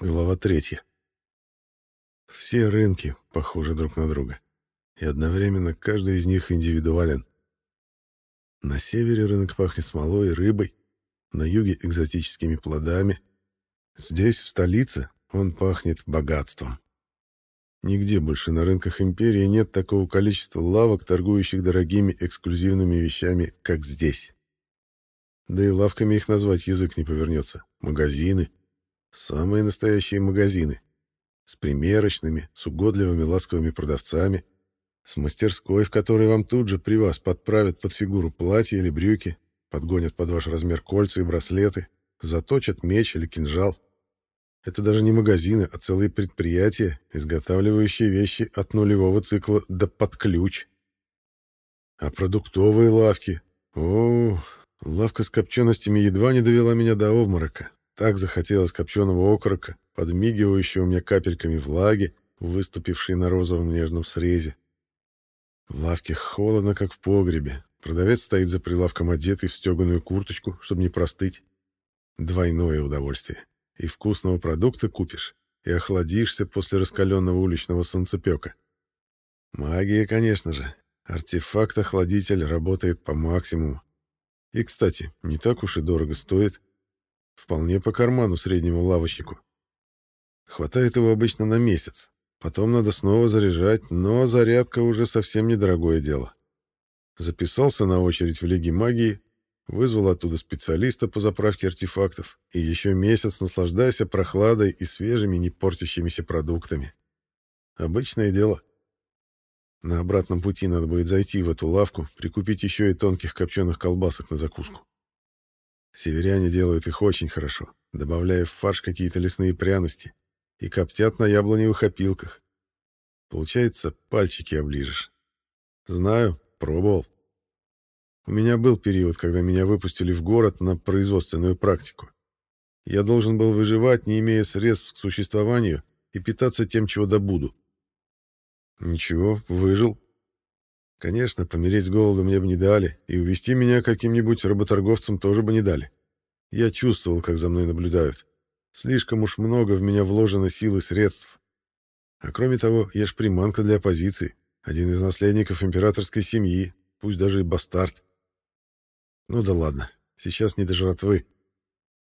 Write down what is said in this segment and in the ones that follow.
Глава третья. Все рынки похожи друг на друга, и одновременно каждый из них индивидуален. На севере рынок пахнет смолой и рыбой, на юге — экзотическими плодами. Здесь, в столице, он пахнет богатством. Нигде больше на рынках империи нет такого количества лавок, торгующих дорогими эксклюзивными вещами, как здесь. Да и лавками их назвать язык не повернется. Магазины, Самые настоящие магазины. С примерочными, с угодливыми ласковыми продавцами, с мастерской, в которой вам тут же при вас подправят под фигуру платье или брюки, подгонят под ваш размер кольца и браслеты, заточат меч или кинжал. Это даже не магазины, а целые предприятия, изготавливающие вещи от нулевого цикла до под ключ. А продуктовые лавки... О, лавка с копченостями едва не довела меня до обморока. Так захотелось копченого окорока, подмигивающего мне капельками влаги, выступившей на розовом нежном срезе. В лавке холодно, как в погребе. Продавец стоит за прилавком, одетый в стеганую курточку, чтобы не простыть. Двойное удовольствие. И вкусного продукта купишь, и охладишься после раскаленного уличного солнцепека. Магия, конечно же. Артефакт-охладитель работает по максимуму. И, кстати, не так уж и дорого стоит. Вполне по карману среднему лавочнику. Хватает его обычно на месяц. Потом надо снова заряжать, но зарядка уже совсем недорогое дело. Записался на очередь в Лиге магии, вызвал оттуда специалиста по заправке артефактов и еще месяц наслаждайся прохладой и свежими, не портящимися продуктами. Обычное дело. На обратном пути надо будет зайти в эту лавку, прикупить еще и тонких копченых колбасок на закуску. Северяне делают их очень хорошо, добавляя в фарш какие-то лесные пряности и коптят на яблоневых опилках. Получается, пальчики оближешь. Знаю, пробовал. У меня был период, когда меня выпустили в город на производственную практику. Я должен был выживать, не имея средств к существованию, и питаться тем, чего добуду. Ничего, выжил. Конечно, помереть с голоду мне бы не дали, и увести меня каким-нибудь работорговцем тоже бы не дали. Я чувствовал, как за мной наблюдают. Слишком уж много в меня вложено сил и средств. А кроме того, я ж приманка для оппозиции, один из наследников императорской семьи, пусть даже и бастард. Ну да ладно, сейчас не до жратвы.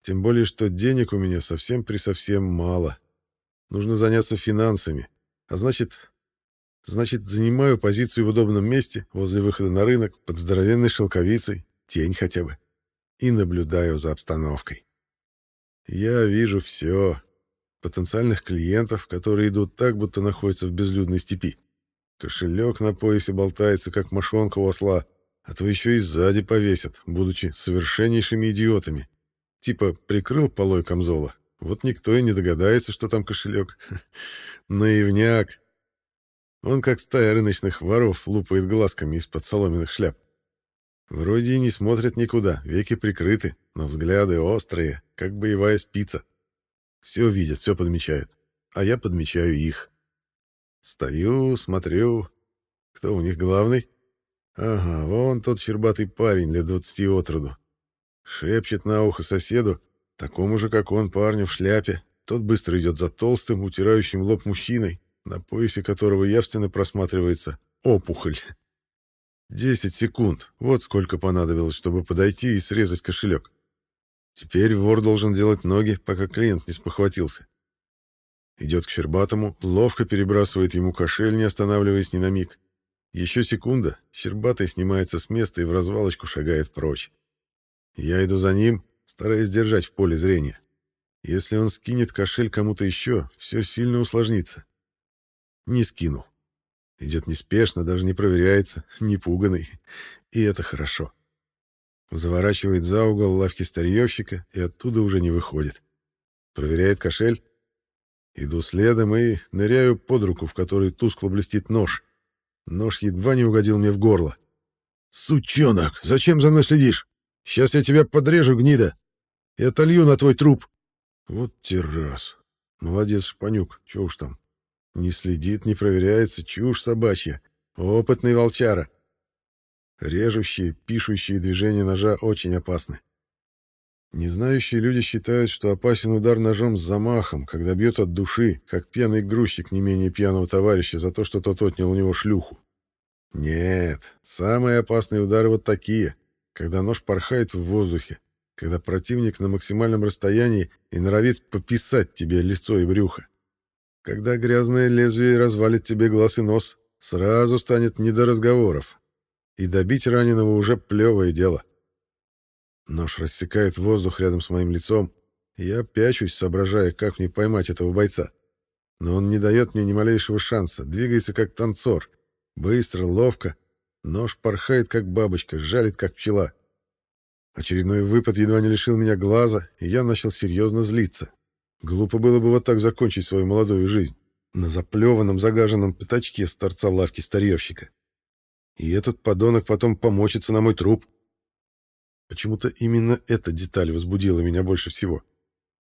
Тем более, что денег у меня совсем-присовсем мало. Нужно заняться финансами, а значит, Значит, занимаю позицию в удобном месте, возле выхода на рынок, под здоровенной шелковицей, тень хотя бы, и наблюдаю за обстановкой. Я вижу все. Потенциальных клиентов, которые идут так, будто находятся в безлюдной степи. Кошелек на поясе болтается, как мошонка у осла, а то еще и сзади повесят, будучи совершеннейшими идиотами. Типа прикрыл полой камзола, вот никто и не догадается, что там кошелек. Наивняк. Он, как стая рыночных воров, лупает глазками из-под соломенных шляп. Вроде и не смотрят никуда, веки прикрыты, но взгляды острые, как боевая спица. Все видят, все подмечают, а я подмечаю их. Стою, смотрю. Кто у них главный? Ага, вон тот щербатый парень лет двадцати от роду. Шепчет на ухо соседу, такому же, как он, парню в шляпе. Тот быстро идет за толстым, утирающим лоб мужчиной, на поясе которого явственно просматривается опухоль. Десять секунд. Вот сколько понадобилось, чтобы подойти и срезать кошелек. Теперь вор должен делать ноги, пока клиент не спохватился. Идет к Щербатому, ловко перебрасывает ему кошель, не останавливаясь ни на миг. Еще секунда, Щербатый снимается с места и в развалочку шагает прочь. Я иду за ним, стараясь держать в поле зрения. Если он скинет кошель кому-то еще, все сильно усложнится. Не скинул. Идет неспешно, даже не проверяется, не пуганный. И это хорошо. Заворачивает за угол лавки старьевщика и оттуда уже не выходит. Проверяет кошель. Иду следом и ныряю под руку, в которой тускло блестит нож. Нож едва не угодил мне в горло. «Сучонок, зачем за мной следишь? Сейчас я тебя подрежу, гнида, и отолью на твой труп». Вот террас. Молодец, Шпанюк, чё уж там. Не следит, не проверяется, чушь собачья. Опытный волчара. Режущие, пишущие движения ножа очень опасны. Незнающие люди считают, что опасен удар ножом с замахом, когда бьет от души, как пьяный грузчик не менее пьяного товарища за то, что тот отнял у него шлюху. Нет, самые опасные удары вот такие, когда нож порхает в воздухе, когда противник на максимальном расстоянии и норовит пописать тебе лицо и брюхо. Когда грязное лезвие развалит тебе глаз и нос, сразу станет не до разговоров. И добить раненого уже плевое дело. Нож рассекает воздух рядом с моим лицом, я пячусь, соображая, как мне поймать этого бойца. Но он не дает мне ни малейшего шанса, двигается как танцор. Быстро, ловко. Нож порхает, как бабочка, жалит, как пчела. Очередной выпад едва не лишил меня глаза, и я начал серьезно злиться. Глупо было бы вот так закончить свою молодую жизнь. На заплеванном, загаженном пятачке с торца лавки старьевщика. И этот подонок потом помочится на мой труп. Почему-то именно эта деталь возбудила меня больше всего.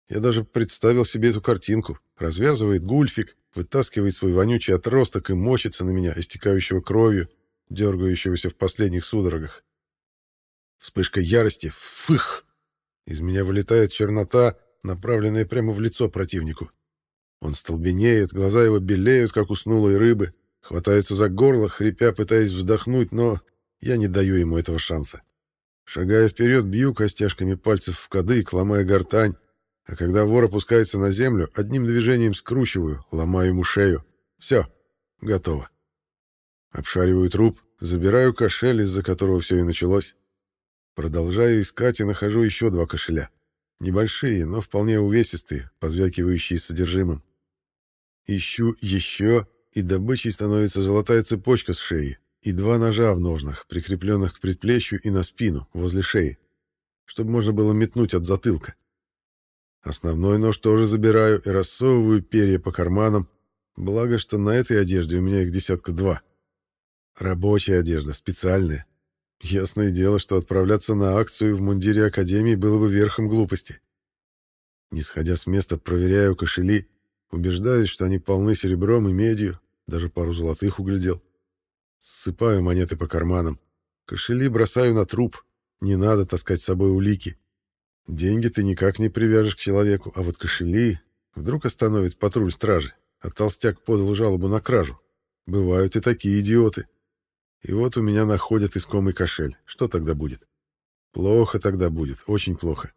Я даже представил себе эту картинку. Развязывает гульфик, вытаскивает свой вонючий отросток и мочится на меня, истекающего кровью, дергающегося в последних судорогах. Вспышка ярости. Фых! Из меня вылетает чернота, направленная прямо в лицо противнику. Он столбенеет, глаза его белеют, как уснулой рыбы, хватается за горло, хрипя, пытаясь вздохнуть, но я не даю ему этого шанса. Шагая вперед, бью костяшками пальцев в кадык, ломая гортань, а когда вор опускается на землю, одним движением скручиваю, ломаю ему шею. Все, готово. Обшариваю труп, забираю кошель, из-за которого все и началось. Продолжаю искать и нахожу еще два кошеля. Небольшие, но вполне увесистые, позвякивающие содержимым. Ищу еще, и добычей становится золотая цепочка с шеи и два ножа в ножнах, прикрепленных к предплечью и на спину, возле шеи, чтобы можно было метнуть от затылка. Основной нож тоже забираю и рассовываю перья по карманам, благо, что на этой одежде у меня их десятка два. Рабочая одежда, специальная. Ясное дело, что отправляться на акцию в мундире Академии было бы верхом глупости. Не сходя с места, проверяю кошели, убеждаюсь, что они полны серебром и медью, даже пару золотых углядел. Ссыпаю монеты по карманам. Кошели бросаю на труп. Не надо таскать с собой улики. Деньги ты никак не привяжешь к человеку, а вот кошели вдруг остановит патруль стражи, а толстяк подал жалобу на кражу. Бывают и такие идиоты. И вот у меня находят искомый кошель. Что тогда будет? Плохо тогда будет, очень плохо.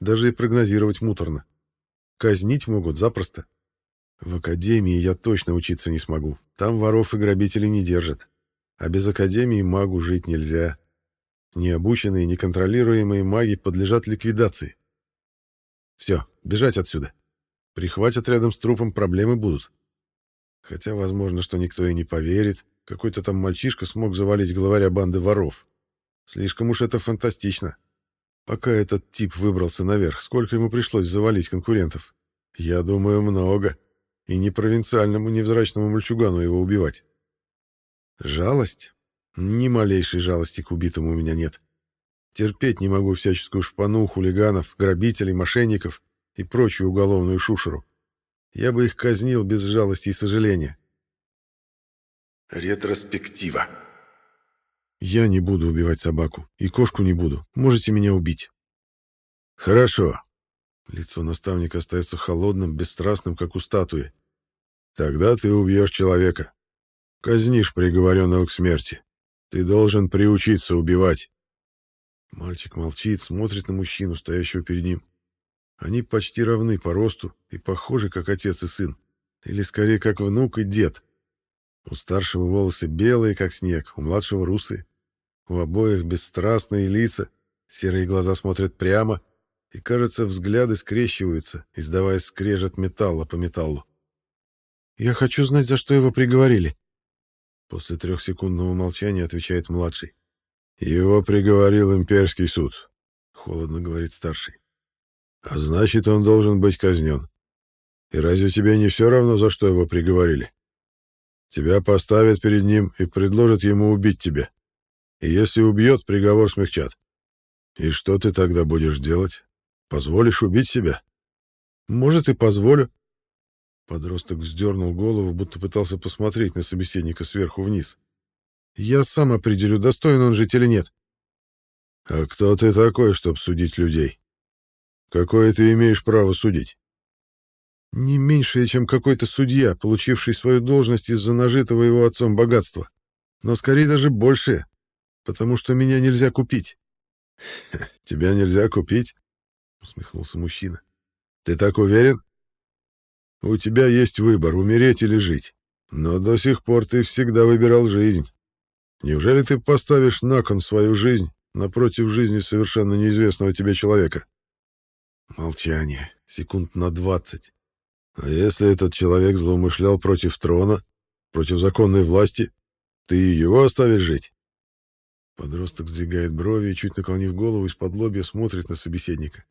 Даже и прогнозировать муторно. Казнить могут запросто. В академии я точно учиться не смогу. Там воров и грабителей не держат. А без академии магу жить нельзя. Необученные, неконтролируемые маги подлежат ликвидации. Все, бежать отсюда. Прихватят рядом с трупом, проблемы будут. Хотя, возможно, что никто и не поверит. Какой-то там мальчишка смог завалить главаря банды воров. Слишком уж это фантастично. Пока этот тип выбрался наверх, сколько ему пришлось завалить конкурентов? Я думаю, много. И не провинциальному невзрачному мальчугану его убивать. Жалость? Ни малейшей жалости к убитому у меня нет. Терпеть не могу всяческую шпану, хулиганов, грабителей, мошенников и прочую уголовную шушеру. Я бы их казнил без жалости и сожаления. Ретроспектива. Я не буду убивать собаку. И кошку не буду. Можете меня убить. Хорошо. Лицо наставника остается холодным, бесстрастным, как у статуи. Тогда ты убьешь человека. Казнишь приговоренного к смерти. Ты должен приучиться убивать. Мальчик молчит, смотрит на мужчину, стоящего перед ним. Они почти равны по росту и похожи, как отец и сын. Или скорее, как внук и дед. У старшего волосы белые, как снег, у младшего русые. У обоих бесстрастные лица, серые глаза смотрят прямо, и, кажется, взгляды скрещиваются, издавая скрежет металла по металлу. «Я хочу знать, за что его приговорили», После трехсекундного молчания отвечает младший. «Его приговорил имперский суд», — холодно говорит старший. «А значит, он должен быть казнен. И разве тебе не все равно, за что его приговорили? Тебя поставят перед ним и предложат ему убить тебя. И если убьет, приговор смягчат. И что ты тогда будешь делать? Позволишь убить себя? Может, и позволю, Подросток вздернул голову, будто пытался посмотреть на собеседника сверху вниз. «Я сам определю, достоин он жить или нет». «А кто ты такой, чтобы судить людей?» Какое ты имеешь право судить? Не меньшее, чем какой-то судья, получивший свою должность из-за нажитого его отцом богатства. Но скорее даже большее, потому что меня нельзя купить. — Тебя нельзя купить? — усмехнулся мужчина. — Ты так уверен? У тебя есть выбор, умереть или жить. Но до сих пор ты всегда выбирал жизнь. Неужели ты поставишь на кон свою жизнь напротив жизни совершенно неизвестного тебе человека? Молчание. Секунд на двадцать. А если этот человек злоумышлял против трона, против законной власти, ты его оставишь жить? Подросток сдвигает брови и, чуть наклонив голову, из-под лобья смотрит на собеседника.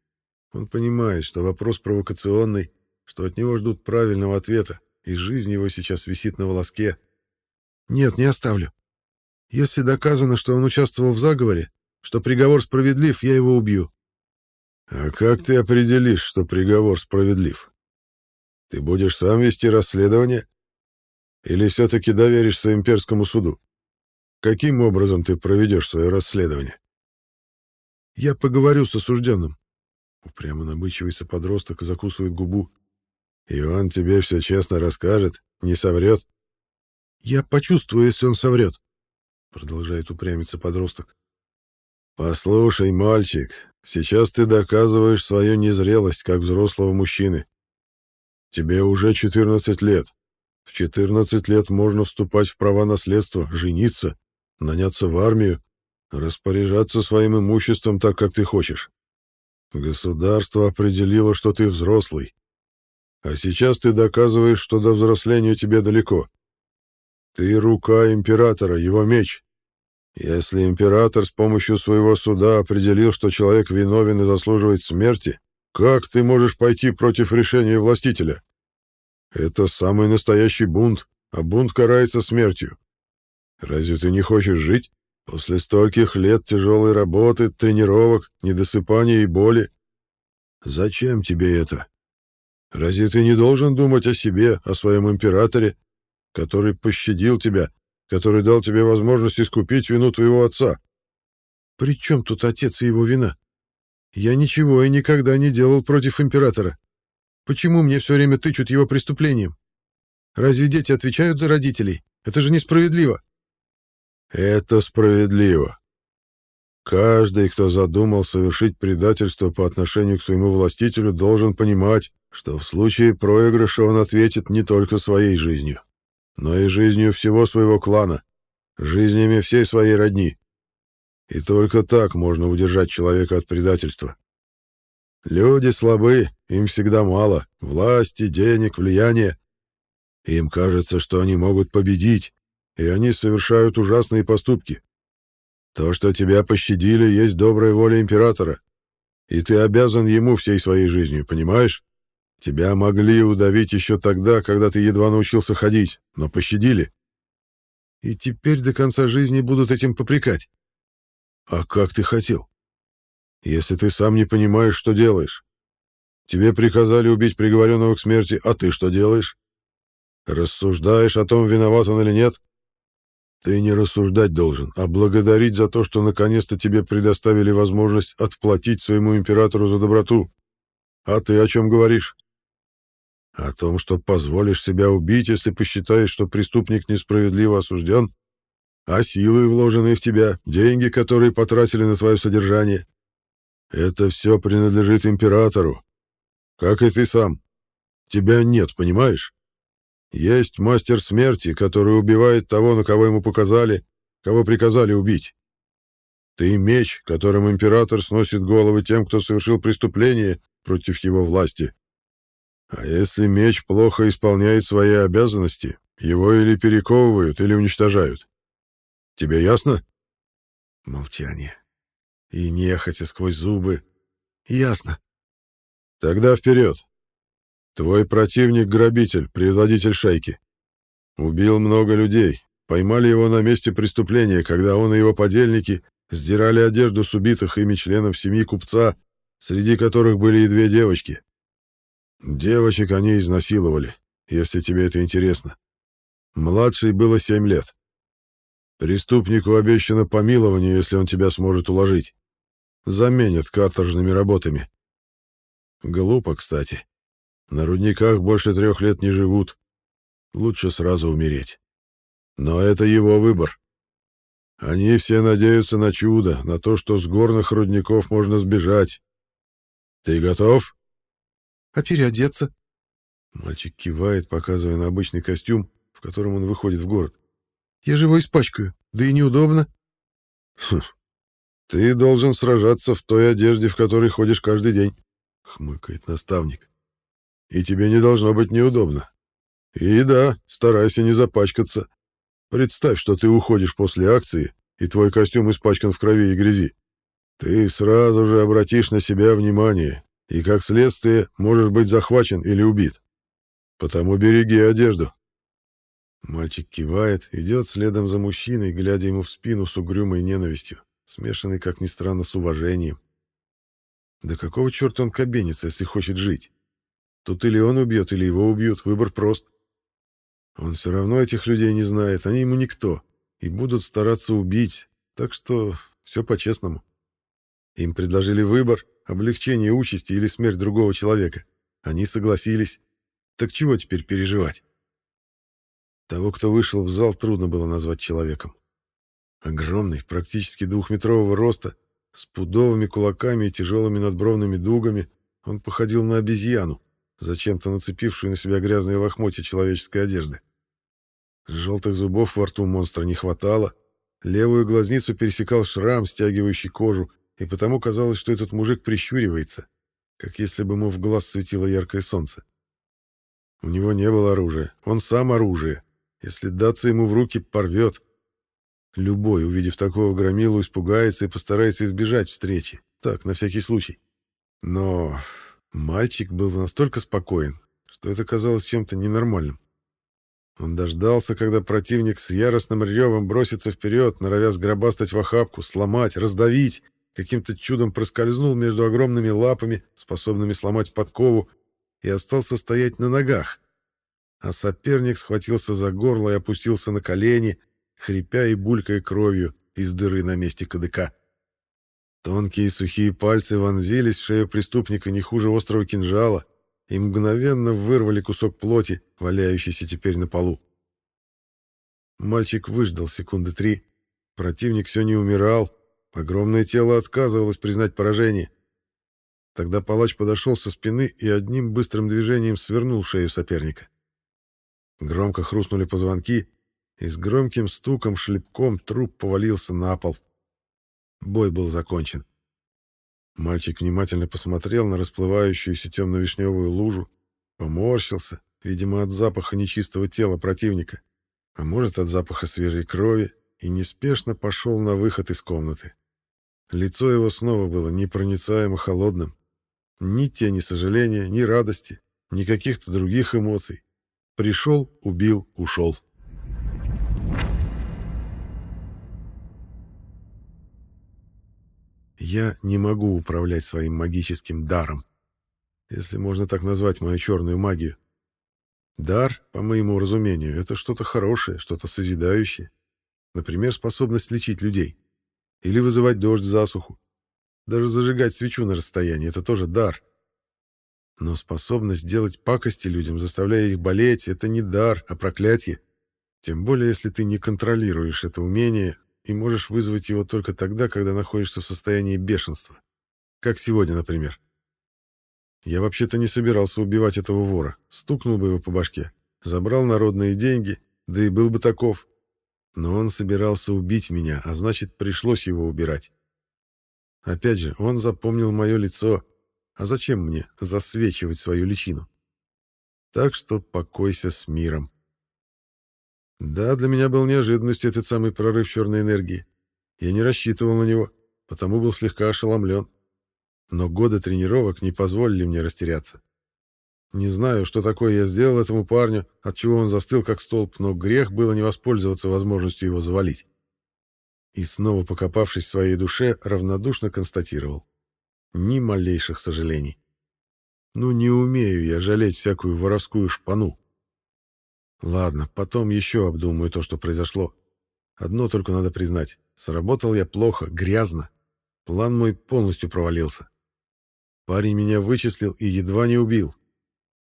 Он понимает, что вопрос провокационный, что от него ждут правильного ответа, и жизнь его сейчас висит на волоске. «Нет, не оставлю. Если доказано, что он участвовал в заговоре, что приговор справедлив, я его убью». «А как ты определишь, что приговор справедлив? Ты будешь сам вести расследование? Или все-таки доверишься имперскому суду? Каким образом ты проведешь свое расследование?» «Я поговорю с осужденным». Упрямо набычивается подросток и закусывает губу. И он тебе все честно расскажет, не соврет. Я почувствую, если он соврет, продолжает упрямиться подросток. Послушай, мальчик, сейчас ты доказываешь свою незрелость как взрослого мужчины. Тебе уже 14 лет. В 14 лет можно вступать в права наследства, жениться, наняться в армию, распоряжаться своим имуществом так, как ты хочешь. Государство определило, что ты взрослый, а сейчас ты доказываешь, что до взросления тебе далеко. Ты рука императора, его меч. Если император с помощью своего суда определил, что человек виновен и заслуживает смерти, как ты можешь пойти против решения властителя? Это самый настоящий бунт, а бунт карается смертью. Разве ты не хочешь жить? После стольких лет тяжелой работы, тренировок, недосыпания и боли. Зачем тебе это? Разве ты не должен думать о себе, о своем императоре, который пощадил тебя, который дал тебе возможность искупить вину твоего отца? При чем тут отец и его вина? Я ничего и никогда не делал против императора. Почему мне все время тычут его преступлением? Разве дети отвечают за родителей? Это же несправедливо. Это справедливо. Каждый, кто задумал совершить предательство по отношению к своему властителю, должен понимать, что в случае проигрыша он ответит не только своей жизнью, но и жизнью всего своего клана, жизнями всей своей родни. И только так можно удержать человека от предательства. Люди слабы, им всегда мало власти, денег, влияния. Им кажется, что они могут победить, и они совершают ужасные поступки. То, что тебя пощадили, есть добрая воля императора, и ты обязан ему всей своей жизнью, понимаешь? Тебя могли удавить еще тогда, когда ты едва научился ходить, но пощадили. И теперь до конца жизни будут этим попрекать. А как ты хотел? Если ты сам не понимаешь, что делаешь. Тебе приказали убить приговоренного к смерти, а ты что делаешь? Рассуждаешь о том, виноват он или нет? Ты не рассуждать должен, а благодарить за то, что наконец-то тебе предоставили возможность отплатить своему императору за доброту. А ты о чем говоришь? О том, что позволишь себя убить, если посчитаешь, что преступник несправедливо осужден? А силы, вложенные в тебя, деньги, которые потратили на твое содержание? Это все принадлежит императору. Как и ты сам. Тебя нет, понимаешь? Есть мастер смерти, который убивает того, на кого ему показали, кого приказали убить. Ты меч, которым император сносит головы тем, кто совершил преступление против его власти. А если меч плохо исполняет свои обязанности, его или перековывают, или уничтожают. Тебе ясно? Молчание. И нехотя сквозь зубы. Ясно. Тогда вперед. Твой противник — грабитель, предводитель шайки. Убил много людей. Поймали его на месте преступления, когда он и его подельники сдирали одежду с убитых ими членов семьи купца, среди которых были и две девочки. Девочек они изнасиловали, если тебе это интересно. Младшей было семь лет. Преступнику обещано помилование, если он тебя сможет уложить. Заменят каторжными работами. Глупо, кстати. На рудниках больше трех лет не живут. Лучше сразу умереть. Но это его выбор. Они все надеются на чудо, на то, что с горных рудников можно сбежать. Ты готов? А переодеться? Мальчик кивает, показывая на обычный костюм, в котором он выходит в город. Я же его испачкаю, да и неудобно. Хм. Ты должен сражаться в той одежде, в которой ходишь каждый день, хмыкает наставник. И тебе не должно быть неудобно. И да, старайся не запачкаться. Представь, что ты уходишь после акции, и твой костюм испачкан в крови и грязи. Ты сразу же обратишь на себя внимание, и как следствие можешь быть захвачен или убит. Потому береги одежду. Мальчик кивает, идет следом за мужчиной, глядя ему в спину с угрюмой ненавистью, смешанной, как ни странно, с уважением. Да какого черта он кабенится, если хочет жить? Тут или он убьет, или его убьют, выбор прост. Он все равно этих людей не знает, они ему никто, и будут стараться убить, так что все по-честному. Им предложили выбор, облегчение участи или смерть другого человека. Они согласились. Так чего теперь переживать? Того, кто вышел в зал, трудно было назвать человеком. Огромный, практически двухметрового роста, с пудовыми кулаками и тяжелыми надбровными дугами, он походил на обезьяну, зачем-то нацепившую на себя грязные лохмотья человеческой одежды. Желтых зубов во рту монстра не хватало, левую глазницу пересекал шрам, стягивающий кожу, и потому казалось, что этот мужик прищуривается, как если бы ему в глаз светило яркое солнце. У него не было оружия, он сам оружие. Если даться ему в руки, порвет. Любой, увидев такого громилу, испугается и постарается избежать встречи. Так, на всякий случай. Но Мальчик был настолько спокоен, что это казалось чем-то ненормальным. Он дождался, когда противник с яростным ревом бросится вперед, норовя сгробастать в охапку, сломать, раздавить, каким-то чудом проскользнул между огромными лапами, способными сломать подкову, и остался стоять на ногах. А соперник схватился за горло и опустился на колени, хрипя и булькая кровью из дыры на месте кадыка. Тонкие сухие пальцы вонзились в шею преступника не хуже острого кинжала и мгновенно вырвали кусок плоти, валяющийся теперь на полу. Мальчик выждал секунды три. Противник все не умирал. Огромное тело отказывалось признать поражение. Тогда палач подошел со спины и одним быстрым движением свернул шею соперника. Громко хрустнули позвонки, и с громким стуком шлепком труп повалился на пол. — Бой был закончен. Мальчик внимательно посмотрел на расплывающуюся темно-вишневую лужу, поморщился, видимо, от запаха нечистого тела противника, а может, от запаха свежей крови, и неспешно пошел на выход из комнаты. Лицо его снова было непроницаемо холодным. Ни тени сожаления, ни радости, ни каких-то других эмоций. Пришел, убил, ушел. Я не могу управлять своим магическим даром, если можно так назвать мою черную магию. Дар, по моему разумению, это что-то хорошее, что-то созидающее. Например, способность лечить людей. Или вызывать дождь, засуху. Даже зажигать свечу на расстоянии — это тоже дар. Но способность делать пакости людям, заставляя их болеть — это не дар, а проклятие. Тем более, если ты не контролируешь это умение, и можешь вызвать его только тогда, когда находишься в состоянии бешенства. Как сегодня, например. Я вообще-то не собирался убивать этого вора. Стукнул бы его по башке, забрал народные деньги, да и был бы таков. Но он собирался убить меня, а значит, пришлось его убирать. Опять же, он запомнил мое лицо. А зачем мне засвечивать свою личину? Так что покойся с миром. Да, для меня был неожиданностью этот самый прорыв черной энергии. Я не рассчитывал на него, потому был слегка ошеломлен. Но годы тренировок не позволили мне растеряться. Не знаю, что такое я сделал этому парню, от чего он застыл как столб, но грех было не воспользоваться возможностью его завалить. И снова покопавшись в своей душе, равнодушно констатировал. Ни малейших сожалений. Ну, не умею я жалеть всякую воровскую шпану. Ладно, потом еще обдумаю то, что произошло. Одно только надо признать. Сработал я плохо, грязно. План мой полностью провалился. Парень меня вычислил и едва не убил.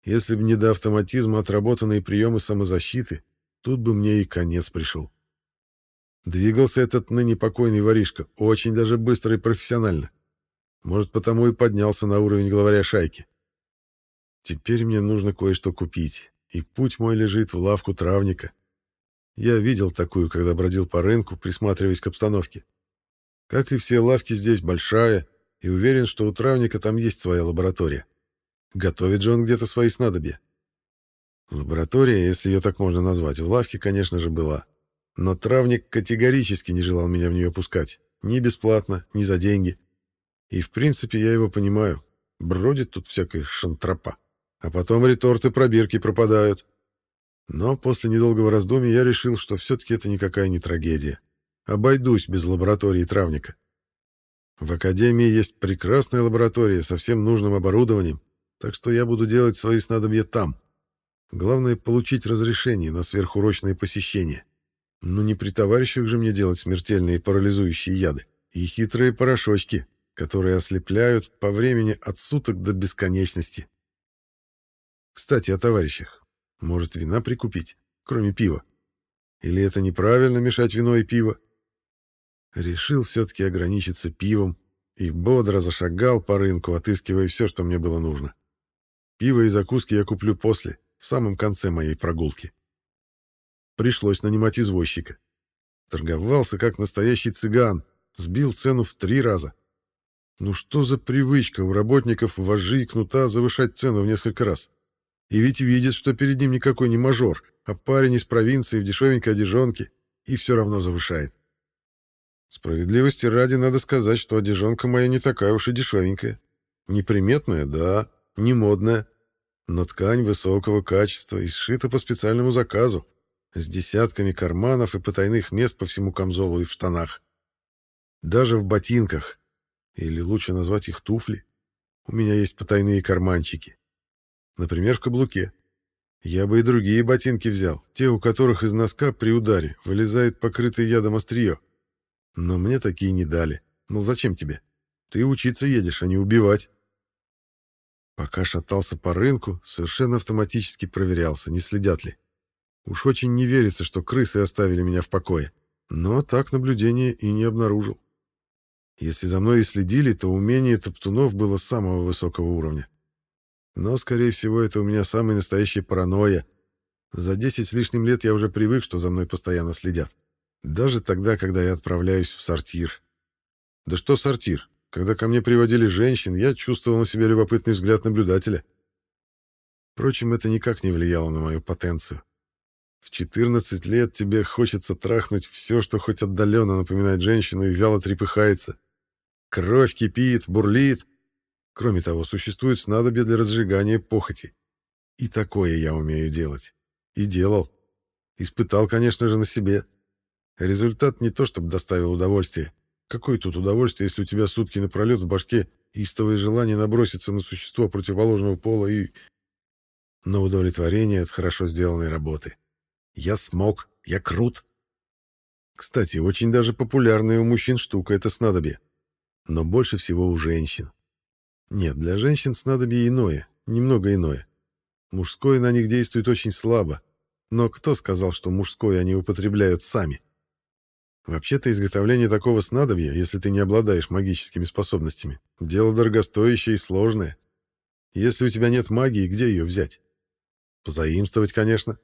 Если бы не до автоматизма отработанные приемы самозащиты, тут бы мне и конец пришел. Двигался этот ныне покойный воришка очень даже быстро и профессионально. Может, потому и поднялся на уровень главаря шайки. Теперь мне нужно кое-что купить, и путь мой лежит в лавку травника. Я видел такую, когда бродил по рынку, присматриваясь к обстановке. Как и все лавки здесь большая, и уверен, что у травника там есть своя лаборатория. Готовит же он где-то свои снадобья. Лаборатория, если ее так можно назвать, в лавке, конечно же, была. Но травник категорически не желал меня в нее пускать. Ни бесплатно, ни за деньги. И, в принципе, я его понимаю. Бродит тут всякая шантропа. А потом реторты-пробирки пропадают. Но после недолгого раздумья я решил, что все-таки это никакая не трагедия. Обойдусь без лаборатории травника. В академии есть прекрасная лаборатория со всем нужным оборудованием, так что я буду делать свои снадобья там. Главное — получить разрешение на сверхурочное посещение. Ну не при товарищах же мне делать смертельные парализующие яды и хитрые порошочки, которые ослепляют по времени от суток до бесконечности. Кстати, о товарищах. Может, вина прикупить, кроме пива? Или это неправильно мешать вино и пиво? Решил все-таки ограничиться пивом и бодро зашагал по рынку, отыскивая все, что мне было нужно. Пиво и закуски я куплю после, в самом конце моей прогулки. Пришлось нанимать извозчика. Торговался, как настоящий цыган, сбил цену в три раза. Ну что за привычка у работников вожжи и кнута завышать цену в несколько раз? И ведь видит, что перед ним никакой не мажор, а парень из провинции в дешевенькой одежонке, и все равно завышает. Справедливости ради надо сказать, что одежонка моя не такая уж и дешевенькая. Неприметная, да, не модная, но ткань высокого качества и сшита по специальному заказу, с десятками карманов и потайных мест по всему камзолу и в штанах. Даже в ботинках, или лучше назвать их туфли, у меня есть потайные карманчики. Например, в каблуке. Я бы и другие ботинки взял, те, у которых из носка при ударе вылезает покрытый ядом острие. Но мне такие не дали. Мол, зачем тебе? Ты учиться едешь, а не убивать. Пока шатался по рынку, совершенно автоматически проверялся, не следят ли. Уж очень не верится, что крысы оставили меня в покое. Но так наблюдение и не обнаружил. Если за мной и следили, то умение топтунов было самого высокого уровня. Но, скорее всего, это у меня самая настоящая паранойя. За десять с лишним лет я уже привык, что за мной постоянно следят. Даже тогда, когда я отправляюсь в сортир. Да что сортир? Когда ко мне приводили женщин, я чувствовал на себе любопытный взгляд наблюдателя. Впрочем, это никак не влияло на мою потенцию. В 14 лет тебе хочется трахнуть все, что хоть отдаленно напоминает женщину и вяло трепыхается. Кровь кипит, бурлит, Кроме того, существует снадобье для разжигания похоти. И такое я умею делать. И делал. Испытал, конечно же, на себе. Результат не то, чтобы доставил удовольствие. Какое тут удовольствие, если у тебя сутки напролет в башке истовое желание наброситься на существо противоположного пола и... Но удовлетворение от хорошо сделанной работы. Я смог, я крут. Кстати, очень даже популярная у мужчин штука — это снадобье. Но больше всего у женщин. Нет, для женщин снадобье иное, немного иное. Мужское на них действует очень слабо. Но кто сказал, что мужское они употребляют сами? Вообще-то изготовление такого снадобья, если ты не обладаешь магическими способностями, дело дорогостоящее и сложное. Если у тебя нет магии, где ее взять? Позаимствовать, конечно.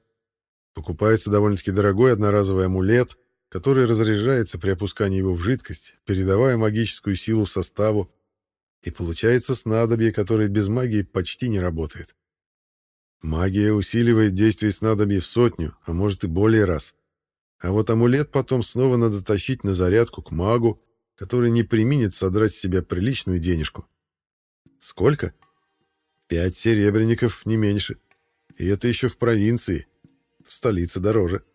Покупается довольно-таки дорогой одноразовый амулет, который разряжается при опускании его в жидкость, передавая магическую силу составу, и получается снадобье, которое без магии почти не работает. Магия усиливает действие снадобья в сотню, а может и более раз. А вот амулет потом снова надо тащить на зарядку к магу, который не применит содрать с себя приличную денежку. Сколько? Пять серебряников, не меньше. И это еще в провинции. В столице дороже.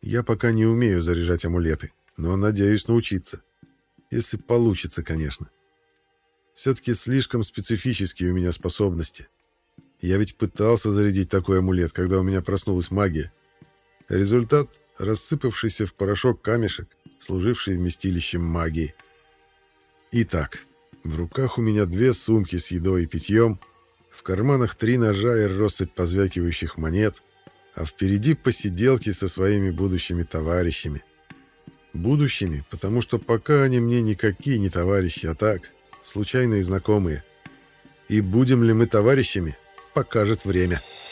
Я пока не умею заряжать амулеты, но надеюсь научиться. Если получится, конечно. Все-таки слишком специфические у меня способности. Я ведь пытался зарядить такой амулет, когда у меня проснулась магия. Результат — рассыпавшийся в порошок камешек, служивший вместилищем магии. Итак, В руках у меня две сумки с едой и питьем, в карманах три ножа и россыпь позвякивающих монет, а впереди посиделки со своими будущими товарищами. Будущими, потому что пока они мне никакие не товарищи, а так, случайные знакомые. И будем ли мы товарищами, покажет время. —